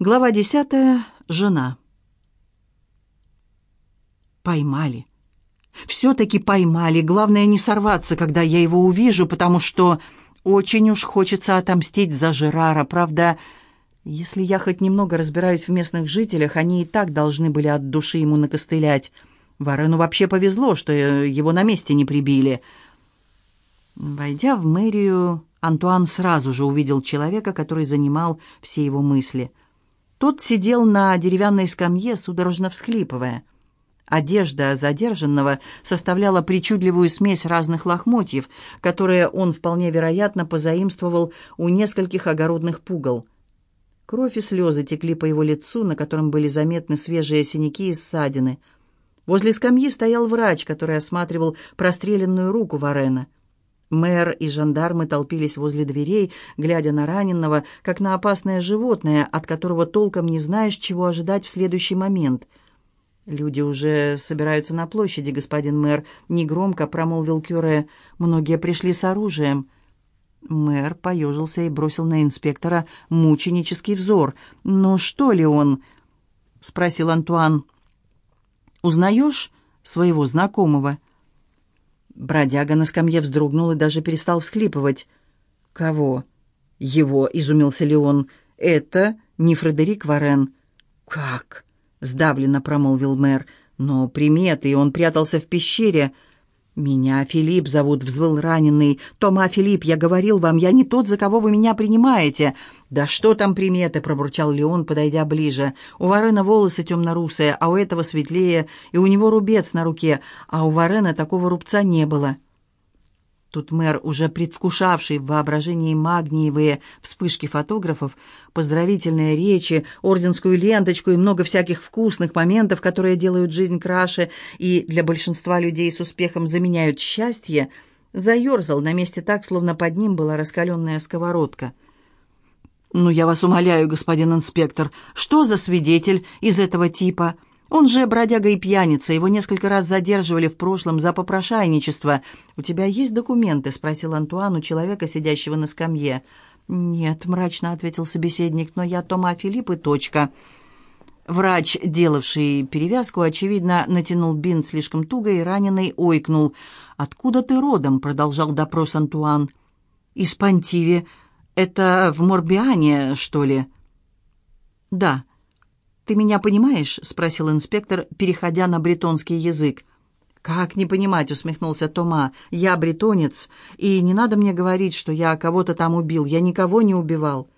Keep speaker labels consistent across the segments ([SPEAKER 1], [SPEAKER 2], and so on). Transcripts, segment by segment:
[SPEAKER 1] Глава десятая. Жена. Поймали. Все-таки поймали. Главное не сорваться, когда я его увижу, потому что очень уж хочется отомстить за Жерара. Правда, если я хоть немного разбираюсь в местных жителях, они и так должны были от души ему накостылять. Варену вообще повезло, что его на месте не прибили. Войдя в мэрию, Антуан сразу же увидел человека, который занимал все его мысли — тот сидел на деревянной скамье, судорожно всхлипывая. Одежда задержанного составляла причудливую смесь разных лохмотьев, которые он вполне вероятно позаимствовал у нескольких огородных пугал. Кровь и слезы текли по его лицу, на котором были заметны свежие синяки и ссадины. Возле скамьи стоял врач, который осматривал простреленную руку Варена. Мэр и жандармы толпились возле дверей, глядя на раненого, как на опасное животное, от которого толком не знаешь, чего ожидать в следующий момент. «Люди уже собираются на площади, господин мэр», — негромко промолвил Кюре. «Многие пришли с оружием». Мэр поежился и бросил на инспектора мученический взор. «Ну что ли он?» — спросил Антуан. «Узнаешь своего знакомого?» Бродяга на скамье вздрогнул и даже перестал всхлипывать. «Кого?» «Его», — изумился Леон. «Это не Фредерик Варен». «Как?» — сдавленно промолвил мэр. «Но приметы, и он прятался в пещере». «Меня Филипп зовут», — взвыл раненый. «Тома Филипп, я говорил вам, я не тот, за кого вы меня принимаете». «Да что там приметы?» — пробурчал Леон, подойдя ближе. «У Варена волосы темно-русые, а у этого светлее, и у него рубец на руке, а у Варена такого рубца не было». Тут мэр, уже предвкушавший в воображении магниевые вспышки фотографов, поздравительные речи, орденскую ленточку и много всяких вкусных моментов, которые делают жизнь краше и для большинства людей с успехом заменяют счастье, заерзал на месте так, словно под ним была раскаленная сковородка. «Ну, я вас умоляю, господин инспектор, что за свидетель из этого типа?» Он же бродяга и пьяница, его несколько раз задерживали в прошлом за попрошайничество. «У тебя есть документы?» — спросил Антуан у человека, сидящего на скамье. «Нет», — мрачно ответил собеседник, — «но я Тома Филипп и точка». Врач, делавший перевязку, очевидно, натянул бинт слишком туго и раненый ойкнул. «Откуда ты родом?» — продолжал допрос Антуан. «Из Пантиви. Это в Морбиане, что ли?» «Да». «Ты меня понимаешь?» — спросил инспектор, переходя на бретонский язык. «Как не понимать?» — усмехнулся Тома. «Я бретонец, и не надо мне говорить, что я кого-то там убил. Я никого не убивал».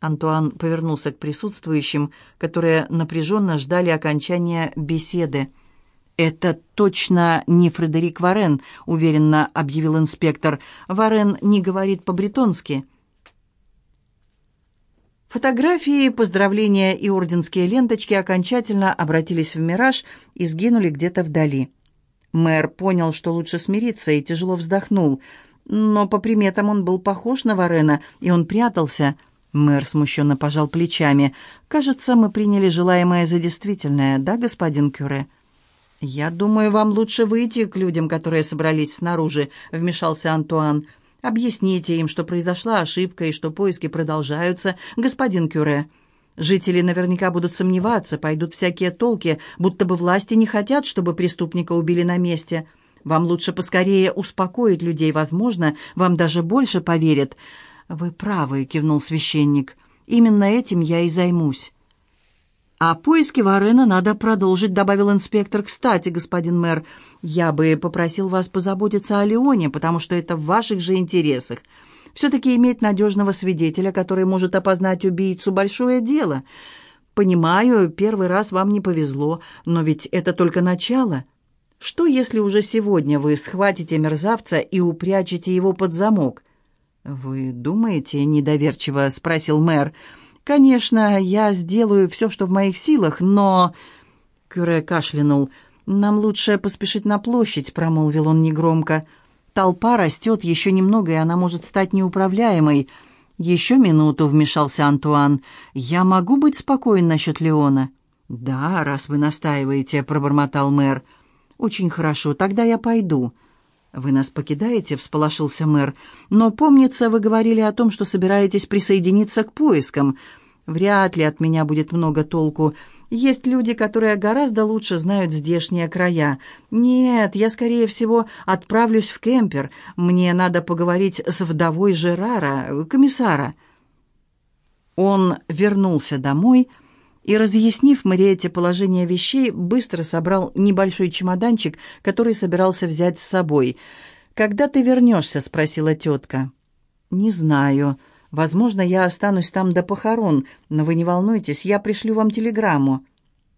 [SPEAKER 1] Антуан повернулся к присутствующим, которые напряженно ждали окончания беседы. «Это точно не Фредерик Варен», — уверенно объявил инспектор. «Варен не говорит по-бретонски». Фотографии, поздравления и орденские ленточки окончательно обратились в мираж и сгинули где-то вдали. Мэр понял, что лучше смириться, и тяжело вздохнул. Но по приметам он был похож на Варена, и он прятался. Мэр смущенно пожал плечами. «Кажется, мы приняли желаемое за действительное, да, господин Кюре?» «Я думаю, вам лучше выйти к людям, которые собрались снаружи», — вмешался Антуан. «Антуан». Объясните им, что произошла ошибка и что поиски продолжаются, господин Кюре. Жители наверняка будут сомневаться, пойдут всякие толки, будто бы власти не хотят, чтобы преступника убили на месте. Вам лучше поскорее успокоить людей, возможно, вам даже больше поверят». «Вы правы», — кивнул священник. «Именно этим я и займусь». «А поиски Варена надо продолжить», — добавил инспектор. «Кстати, господин мэр, я бы попросил вас позаботиться о Леоне, потому что это в ваших же интересах. Все-таки иметь надежного свидетеля, который может опознать убийцу, большое дело. Понимаю, первый раз вам не повезло, но ведь это только начало. Что, если уже сегодня вы схватите мерзавца и упрячете его под замок?» «Вы думаете?» — недоверчиво спросил мэр. «Мэр». «Конечно, я сделаю все, что в моих силах, но...» Кюре кашлянул. «Нам лучше поспешить на площадь», — промолвил он негромко. «Толпа растет еще немного, и она может стать неуправляемой». «Еще минуту», — вмешался Антуан. «Я могу быть спокоен насчет Леона?» «Да, раз вы настаиваете», — пробормотал мэр. «Очень хорошо, тогда я пойду». «Вы нас покидаете?» — всполошился мэр. «Но, помнится, вы говорили о том, что собираетесь присоединиться к поискам. Вряд ли от меня будет много толку. Есть люди, которые гораздо лучше знают здешние края. Нет, я, скорее всего, отправлюсь в кемпер. Мне надо поговорить с вдовой Жерара, комиссара». Он вернулся домой и, разъяснив Мариэте положение вещей, быстро собрал небольшой чемоданчик, который собирался взять с собой. «Когда ты вернешься?» — спросила тетка. «Не знаю. Возможно, я останусь там до похорон, но вы не волнуйтесь, я пришлю вам телеграмму.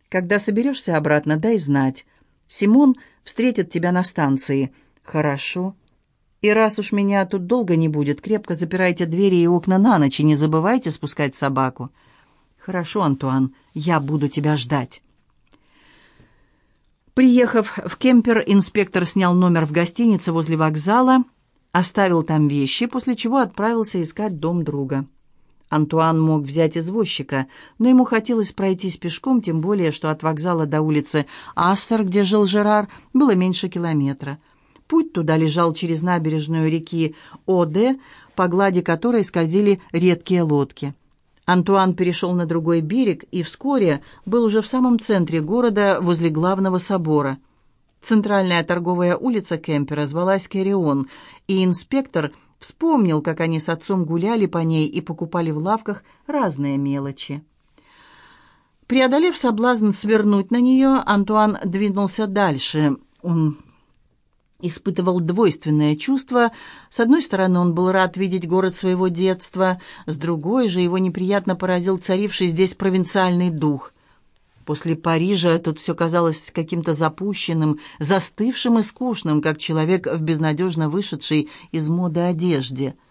[SPEAKER 1] Когда соберешься обратно, дай знать. Симон встретит тебя на станции». «Хорошо». И раз уж меня тут долго не будет, крепко запирайте двери и окна на ночь и не забывайте спускать собаку. Хорошо, Антуан, я буду тебя ждать. Приехав в кемпер, инспектор снял номер в гостинице возле вокзала, оставил там вещи, после чего отправился искать дом друга. Антуан мог взять извозчика, но ему хотелось пройтись пешком, тем более, что от вокзала до улицы Ассер, где жил Жерар, было меньше километра. Путь туда лежал через набережную реки Оде, по глади которой скользили редкие лодки. Антуан перешел на другой берег и вскоре был уже в самом центре города, возле главного собора. Центральная торговая улица Кемпера звалась Керрион, и инспектор вспомнил, как они с отцом гуляли по ней и покупали в лавках разные мелочи. Преодолев соблазн свернуть на нее, Антуан двинулся дальше. Он испытывал двойственное чувство. С одной стороны, он был рад видеть город своего детства, с другой же его неприятно поразил царивший здесь провинциальный дух. После Парижа тут все казалось каким-то запущенным, застывшим и скучным, как человек в безнадежно вышедшей из моды одежде –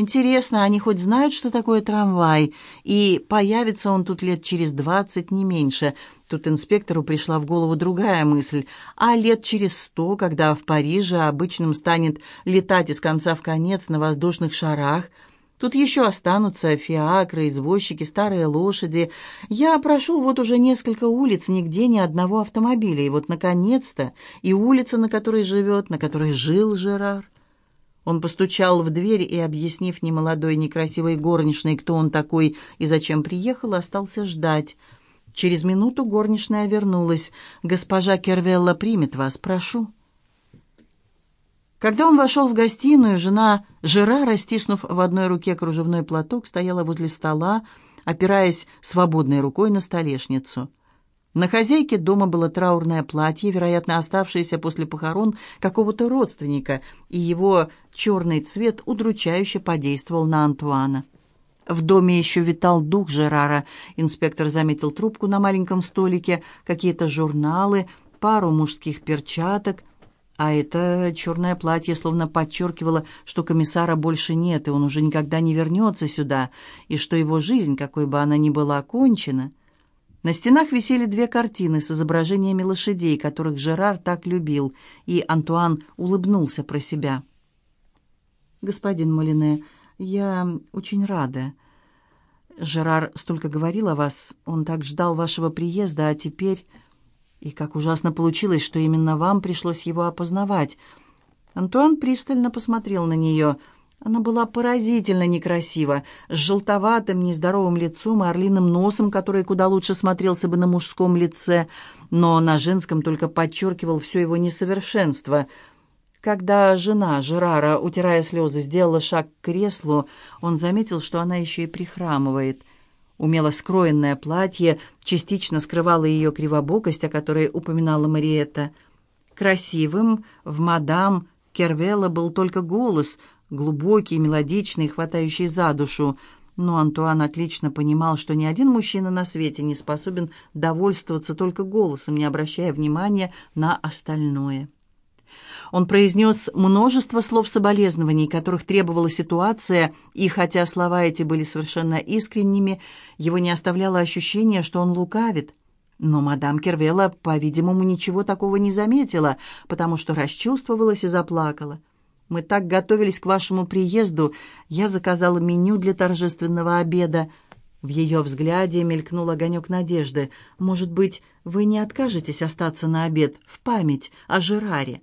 [SPEAKER 1] Интересно, они хоть знают, что такое трамвай? И появится он тут лет через двадцать, не меньше. Тут инспектору пришла в голову другая мысль. А лет через сто, когда в Париже обычным станет летать из конца в конец на воздушных шарах, Тут еще останутся фиакры, извозчики, старые лошади. Я прошел вот уже несколько улиц, нигде ни одного автомобиля. И вот, наконец-то, и улица, на которой живет, на которой жил Жерар. Он постучал в дверь и, объяснив немолодой, некрасивой горничной, кто он такой и зачем приехал, остался ждать. Через минуту горничная вернулась. «Госпожа Кервелла примет вас, прошу». Когда он вошел в гостиную, жена Жерара, стиснув в одной руке кружевной платок, стояла возле стола, опираясь свободной рукой на столешницу. На хозяйке дома было траурное платье, вероятно, оставшееся после похорон какого-то родственника, и его черный цвет удручающе подействовал на Антуана. В доме еще витал дух Жерара. Инспектор заметил трубку на маленьком столике, какие-то журналы, пару мужских перчаток. А это черное платье словно подчеркивало, что комиссара больше нет, и он уже никогда не вернется сюда, и что его жизнь, какой бы она ни была, окончена. На стенах висели две картины с изображениями лошадей, которых Жерар так любил, и Антуан улыбнулся про себя. «Господин Молине, я очень рада. Жерар столько говорил о вас, он так ждал вашего приезда, а теперь... И как ужасно получилось, что именно вам пришлось его опознавать». Антуан пристально посмотрел на нее — она была поразительно некрасива, с желтоватым, нездоровым лицом и орлиным носом, который куда лучше смотрелся бы на мужском лице, но на женском только подчеркивал все его несовершенство. Когда жена Жерара, утирая слезы, сделала шаг к креслу, он заметил, что она еще и прихрамывает. Умело скроенное платье частично скрывало ее кривобокость, о которой упоминала Мариетта. Красивым в мадам Кервелла был только голос — глубокий, мелодичный, хватающий за душу. Но Антуан отлично понимал, что ни один мужчина на свете не способен довольствоваться только голосом, не обращая внимания на остальное. Он произнес множество слов соболезнований, которых требовала ситуация, и хотя слова эти были совершенно искренними, его не оставляло ощущение, что он лукавит. Но мадам Кервелла, по-видимому, ничего такого не заметила, потому что расчувствовалась и заплакала. Мы так готовились к вашему приезду. Я заказала меню для торжественного обеда». В ее взгляде мелькнул огонек надежды. «Может быть, вы не откажетесь остаться на обед в память о Жераре?»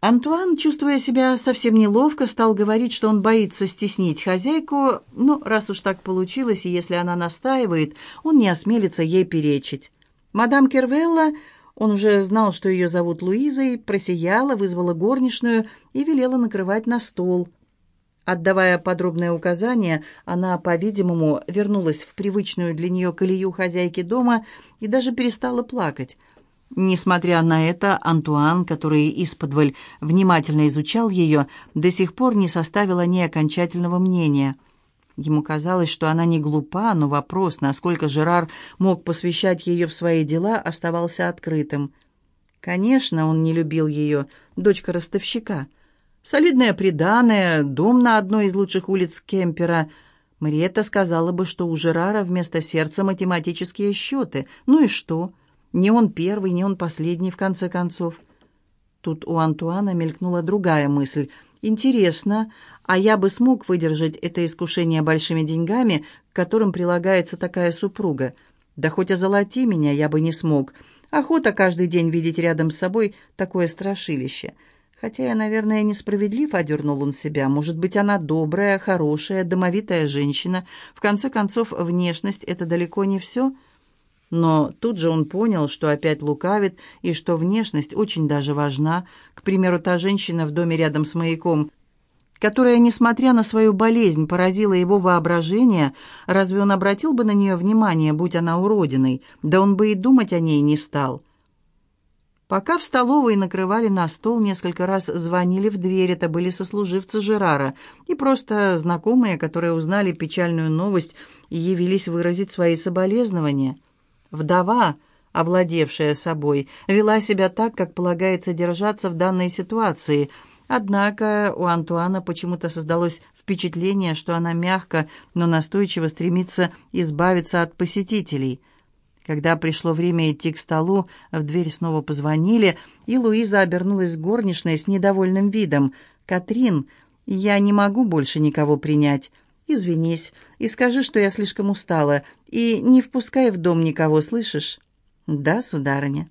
[SPEAKER 1] Антуан, чувствуя себя совсем неловко, стал говорить, что он боится стеснить хозяйку, но раз уж так получилось, и если она настаивает, он не осмелится ей перечить. Мадам Кервелла, он уже знал, что ее зовут Луизой, просияла, вызвала горничную и велела накрывать на стол. Отдавая подробные указания, она, по-видимому, вернулась в привычную для нее колею хозяйки дома и даже перестала плакать – Несмотря на это, Антуан, который исподволь внимательно изучал ее, до сих пор не составила ни окончательного мнения. Ему казалось, что она не глупа, но вопрос, насколько Жерар мог посвящать ее в свои дела, оставался открытым. Конечно, он не любил ее, дочка ростовщика. Солидная приданое, дом на одной из лучших улиц Кемпера. Мариетта сказала бы, что у Жерара вместо сердца математические счеты. Ну и что? — не он первый, не он последний, в конце концов. Тут у Антуана мелькнула другая мысль. «Интересно, а я бы смог выдержать это искушение большими деньгами, к которым прилагается такая супруга? Да хоть озолоти меня, я бы не смог. Охота каждый день видеть рядом с собой такое страшилище». Хотя я, наверное, несправедлив, одернул он себя. Может быть, она добрая, хорошая, домовитая женщина. В конце концов, внешность — это далеко не все — но тут же он понял, что опять лукавит, и что внешность очень даже важна. К примеру, та женщина в доме рядом с маяком, которая, несмотря на свою болезнь, поразила его воображение, разве он обратил бы на нее внимание, будь она уродиной? Да он бы и думать о ней не стал. Пока в столовой накрывали на стол, несколько раз звонили в дверь, это были сослуживцы Жерара, и просто знакомые, которые узнали печальную новость и явились выразить свои соболезнования – Вдова, овладевшая собой, вела себя так, как полагается держаться в данной ситуации. Однако у Антуана почему-то создалось впечатление, что она мягко, но настойчиво стремится избавиться от посетителей. Когда пришло время идти к столу, в дверь снова позвонили, и Луиза обернулась горничной с недовольным видом. «Катрин, я не могу больше никого принять. Извинись и скажи, что я слишком устала, и не впускай в дом никого, слышишь?» «Да, сударыня».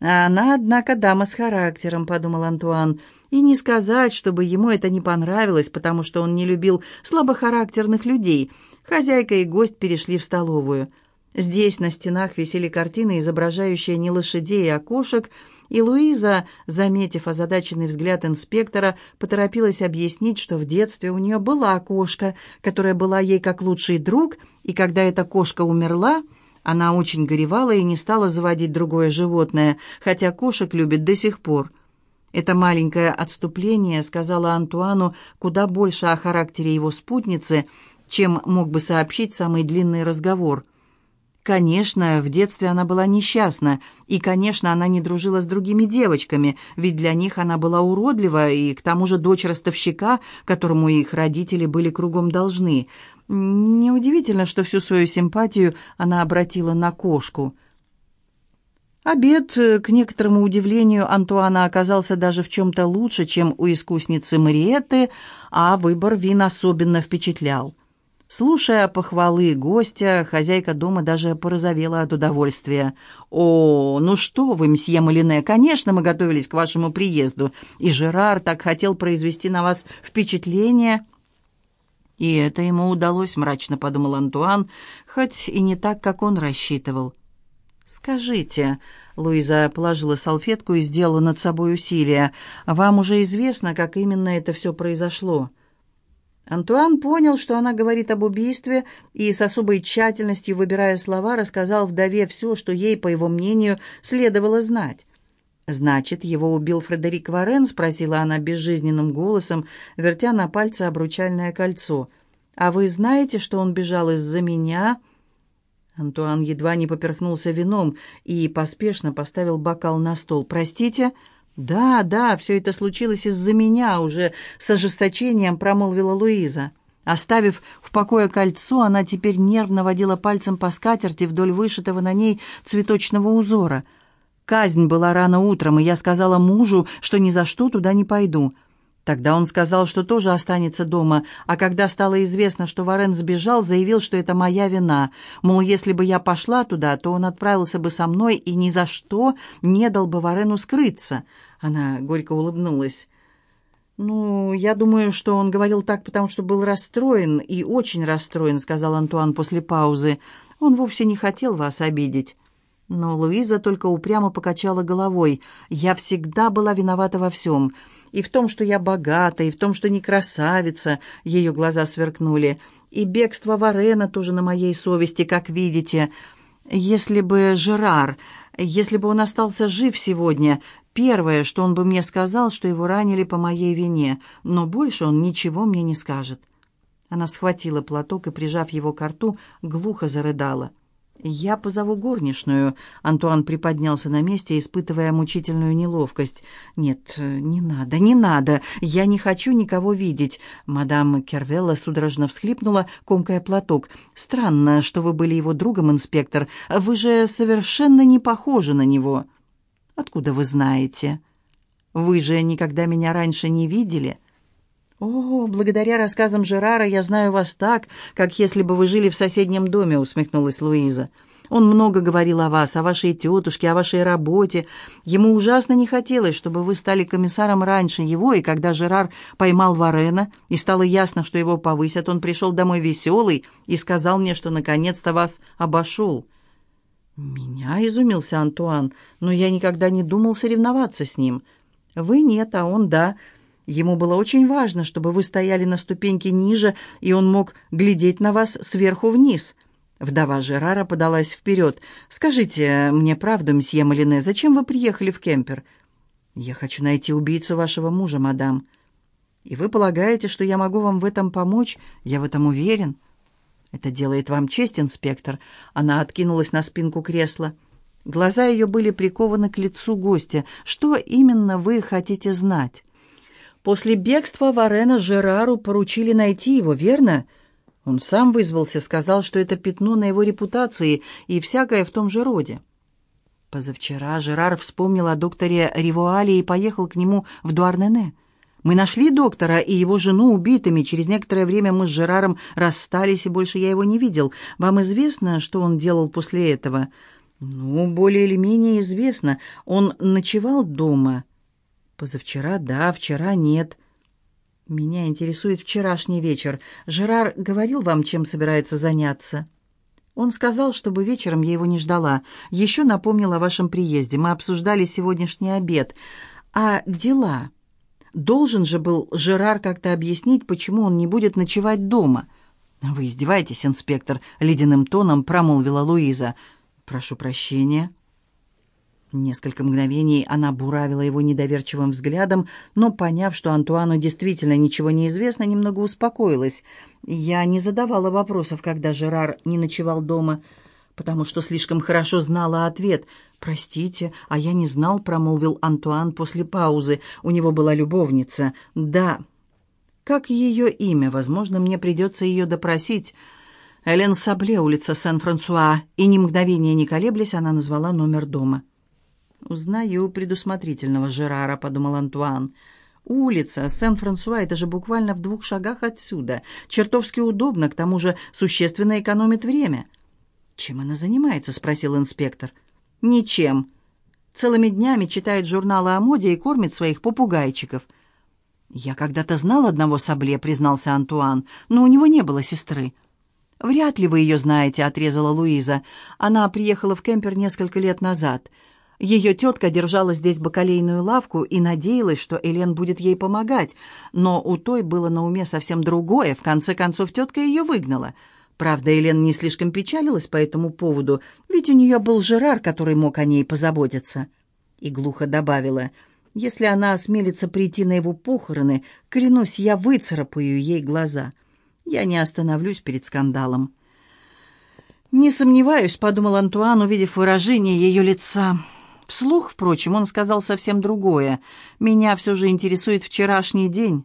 [SPEAKER 1] «А она, однако, дама с характером», — подумал Антуан. «И не сказать, чтобы ему это не понравилось, потому что он не любил слабохарактерных людей». Хозяйка и гость перешли в столовую. Здесь на стенах висели картины, изображающие не лошадей, а кошек, и Луиза, заметив озадаченный взгляд инспектора, поторопилась объяснить, что в детстве у нее была кошка, которая была ей как лучший друг, и когда эта кошка умерла, она очень горевала и не стала заводить другое животное, хотя кошек любит до сих пор. Это маленькое отступление сказала Антуану куда больше о характере его спутницы, чем мог бы сообщить самый длинный разговор. Конечно, в детстве она была несчастна, и, конечно, она не дружила с другими девочками, ведь для них она была уродлива, и к тому же дочь ростовщика, которому их родители были кругом должны. Неудивительно, что всю свою симпатию она обратила на кошку. Обед, к некоторому удивлению, Антуана оказался даже в чем-то лучше, чем у искусницы Мариетты, а выбор вин особенно впечатлял. Слушая похвалы гостя, хозяйка дома даже порозовела от удовольствия. «О, ну что вы, мсье Малине, конечно, мы готовились к вашему приезду, и Жерар так хотел произвести на вас впечатление». «И это ему удалось», — мрачно подумал Антуан, хоть и не так, как он рассчитывал. «Скажите», — Луиза положила салфетку и сделала над собой усилие, «вам уже известно, как именно это все произошло?» Антуан понял, что она говорит об убийстве, и с особой тщательностью, выбирая слова, рассказал вдове все, что ей, по его мнению, следовало знать. «Значит, его убил Фредерик Варен?» — спросила она безжизненным голосом, вертя на пальце обручальное кольцо. «А вы знаете, что он бежал из-за меня?» Антуан едва не поперхнулся вином и поспешно поставил бокал на стол. «Простите?» «Да, да, все это случилось из-за меня», — уже с ожесточением промолвила Луиза. Оставив в покое кольцо, она теперь нервно водила пальцем по скатерти вдоль вышитого на ней цветочного узора. Казнь была рано утром, и я сказала мужу, что ни за что туда не пойду. Тогда он сказал, что тоже останется дома, а когда стало известно, что Варен сбежал, заявил, что это моя вина. Мол, если бы я пошла туда, то он отправился бы со мной и ни за что не дал бы Варену скрыться. Она горько улыбнулась. «Ну, я думаю, что он говорил так, потому что был расстроен, и очень расстроен», — сказал Антуан после паузы. «Он вовсе не хотел вас обидеть». Но Луиза только упрямо покачала головой. «Я всегда была виновата во всем. И в том, что я богата, и в том, что не красавица». Ее глаза сверкнули. «И бегство Варена тоже на моей совести, как видите. Если бы Жерар, если бы он остался жив сегодня, Первое, что он бы мне сказал, что его ранили по моей вине, но больше он ничего мне не скажет. Она схватила платок и, прижав его к рту, глухо зарыдала. «Я позову горничную». Антуан приподнялся на месте, испытывая мучительную неловкость. «Нет, не надо, не надо. Я не хочу никого видеть». Мадам Кервелла судорожно всхлипнула, комкая платок. «Странно, что вы были его другом, инспектор. Вы же совершенно не похожи на него». «Откуда вы знаете? Вы же никогда меня раньше не видели?» «О, благодаря рассказам Жерара я знаю вас так, как если бы вы жили в соседнем доме», — усмехнулась Луиза. «Он много говорил о вас, о вашей тетушке, о вашей работе. Ему ужасно не хотелось, чтобы вы стали комиссаром раньше его, и когда Жерар поймал Варена, и стало ясно, что его повысят, он пришел домой веселый и сказал мне, что наконец-то вас обошел». «Меня?» — изумился Антуан. «Но я никогда не думал соревноваться с ним. Вы нет, а он да. Ему было очень важно, чтобы вы стояли на ступеньке ниже, и он мог глядеть на вас сверху вниз». Вдова Жерара подалась вперед. «Скажите мне правду, мсье Малине, зачем вы приехали в Кемпер?» «Я хочу найти убийцу вашего мужа, мадам». «И вы полагаете, что я могу вам в этом помочь? Я в этом уверен». «Это делает вам честь, инспектор». Она откинулась на спинку кресла. Глаза ее были прикованы к лицу гостя. «Что именно вы хотите знать?» «После бегства Варена Жерару поручили найти его, верно?» Он сам вызвался, сказал, что это пятно на его репутации и всякое в том же роде. Позавчера Жерар вспомнил о докторе Ривуале и поехал к нему в Дуарнене. Мы нашли доктора и его жену убитыми. Через некоторое время мы с Жераром расстались, и больше я его не видел. Вам известно, что он делал после этого?» «Ну, более или менее известно. Он ночевал дома?» «Позавчера да, вчера нет». «Меня интересует вчерашний вечер. Жерар говорил вам, чем собирается заняться?» Он сказал, чтобы вечером я его не ждала. Еще напомнил о вашем приезде. Мы обсуждали сегодняшний обед. А дела? Должен же был Жерар как-то объяснить, почему он не будет ночевать дома. «Вы издеваетесь, инспектор?» — ледяным тоном промолвила Луиза. «Прошу прощения». Несколько мгновений она буравила его недоверчивым взглядом, но, поняв, что Антуану действительно ничего не известно, немного успокоилась. «Я не задавала вопросов, когда Жерар не ночевал дома, потому что слишком хорошо знала ответ. «Простите, а я не знал», — промолвил Антуан после паузы. «У него была любовница». «Да». «Как ее имя? Возможно, мне придется ее допросить». Элен Сабле, улица Сен-Франсуа, и ни мгновения не колеблясь, она назвала номер дома. «Узнаю предусмотрительного Жерара», — подумал Антуан. «Улица Сен-Франсуа — это же буквально в двух шагах отсюда. Чертовски удобно, к тому же существенно экономит время». «Чем она занимается?» — спросил инспектор. «Ничем. Целыми днями читает журналы о моде и кормит своих попугайчиков». «Я когда-то знал одного Сабле», — признался Антуан, «но у него не было сестры». «Вряд ли вы ее знаете», — отрезала Луиза. «Она приехала в Кемпер несколько лет назад. Ее тетка держала здесь бакалейную лавку и надеялась, что Элен будет ей помогать, но у той было на уме совсем другое. В конце концов, тетка ее выгнала». Правда, Елена не слишком печалилась по этому поводу, ведь у нее был Жерар, который мог о ней позаботиться. И глухо добавила, «Если она осмелится прийти на его похороны, клянусь, я выцарапаю ей глаза. Я не остановлюсь перед скандалом». «Не сомневаюсь», — подумал Антуан, увидев выражение ее лица. Вслух, впрочем, он сказал совсем другое. «Меня все же интересует вчерашний день».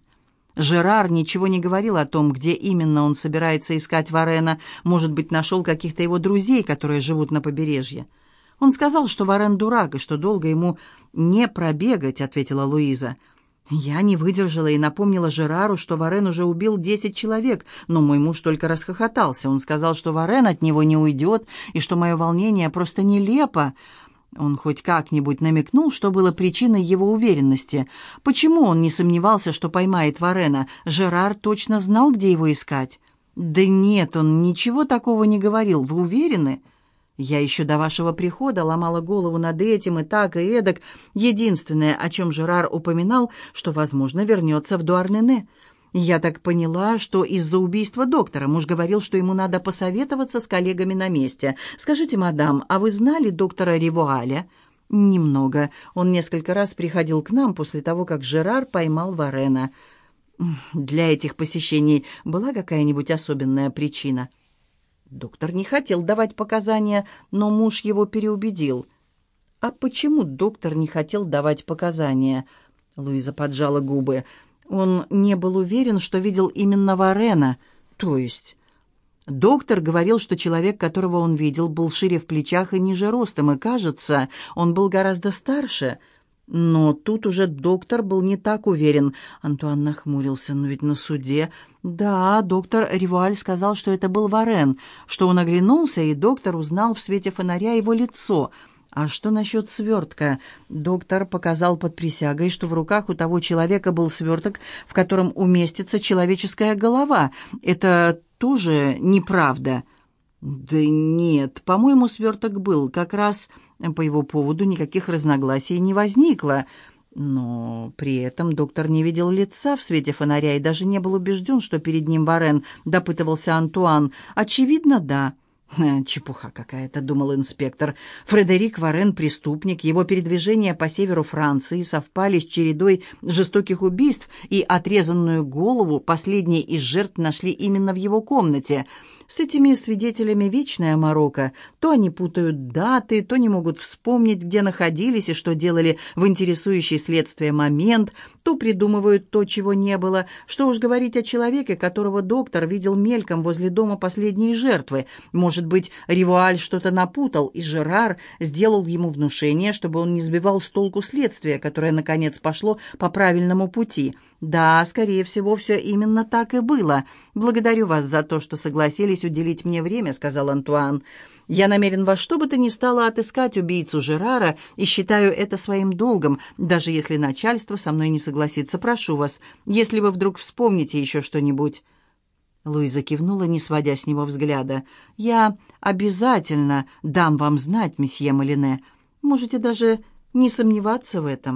[SPEAKER 1] Жерар ничего не говорил о том, где именно он собирается искать Варена. Может быть, нашел каких-то его друзей, которые живут на побережье. Он сказал, что Варен дурак, и что долго ему не пробегать, ответила Луиза. Я не выдержала и напомнила Жерару, что Варен уже убил десять человек, но мой муж только расхохотался. Он сказал, что Варен от него не уйдет, и что мое волнение просто нелепо. Он хоть как-нибудь намекнул, что было причиной его уверенности. Почему он не сомневался, что поймает Варена? Жерар точно знал, где его искать. «Да нет, он ничего такого не говорил. Вы уверены?» Я еще до вашего прихода ломала голову над этим и так, и эдак. Единственное, о чем Жерар упоминал, что, возможно, вернется в Дуарнене. Я так поняла, что из-за убийства доктора муж говорил, что ему надо посоветоваться с коллегами на месте. Скажите, мадам, а вы знали доктора Ривуаля? Немного. Он несколько раз приходил к нам после того, как Жерар поймал Варена. Для этих посещений была какая-нибудь особенная причина?» Доктор не хотел давать показания, но муж его переубедил. «А почему доктор не хотел давать показания?» Луиза поджала губы. «Он не был уверен, что видел именно Варена. То есть...» Доктор говорил, что человек, которого он видел, был шире в плечах и ниже ростом, и, кажется, он был гораздо старше — но тут уже доктор был не так уверен. Антуан нахмурился. «Но ведь на суде...» «Да, доктор Ривуаль сказал, что это был Варен, что он оглянулся, и доктор узнал в свете фонаря его лицо. А что насчет свертка?» Доктор показал под присягой, что в руках у того человека был сверток, в котором уместится человеческая голова. «Это тоже неправда». «Да нет, по-моему, сверток был как раз...» По его поводу никаких разногласий не возникло, но при этом доктор не видел лица в свете фонаря и даже не был убежден, что перед ним Варен, допытывался Антуан. «Очевидно, да». «Чепуха какая-то», — думал инспектор. Фредерик Варен — преступник, его передвижения по северу Франции совпали с чередой жестоких убийств, и отрезанную голову последней из жертв нашли именно в его комнате — с этими свидетелями вечная морока. То они путают даты, то не могут вспомнить, где находились и что делали в интересующий следствие момент, то придумывают то, чего не было. Что уж говорить о человеке, которого доктор видел мельком возле дома последней жертвы. Может быть, Ривуаль что-то напутал, и Жерар сделал ему внушение, чтобы он не сбивал с толку следствие, которое, наконец, пошло по правильному пути. «Да, скорее всего, все именно так и было. Благодарю вас за то, что согласились уделить мне время», — сказал Антуан. «Я намерен во что бы то ни стало отыскать убийцу Жерара и считаю это своим долгом, даже если начальство со мной не согласится. Прошу вас, если вы вдруг вспомните еще что-нибудь». Луиза кивнула, не сводя с него взгляда. «Я обязательно дам вам знать, месье Малине. Можете даже не сомневаться в этом».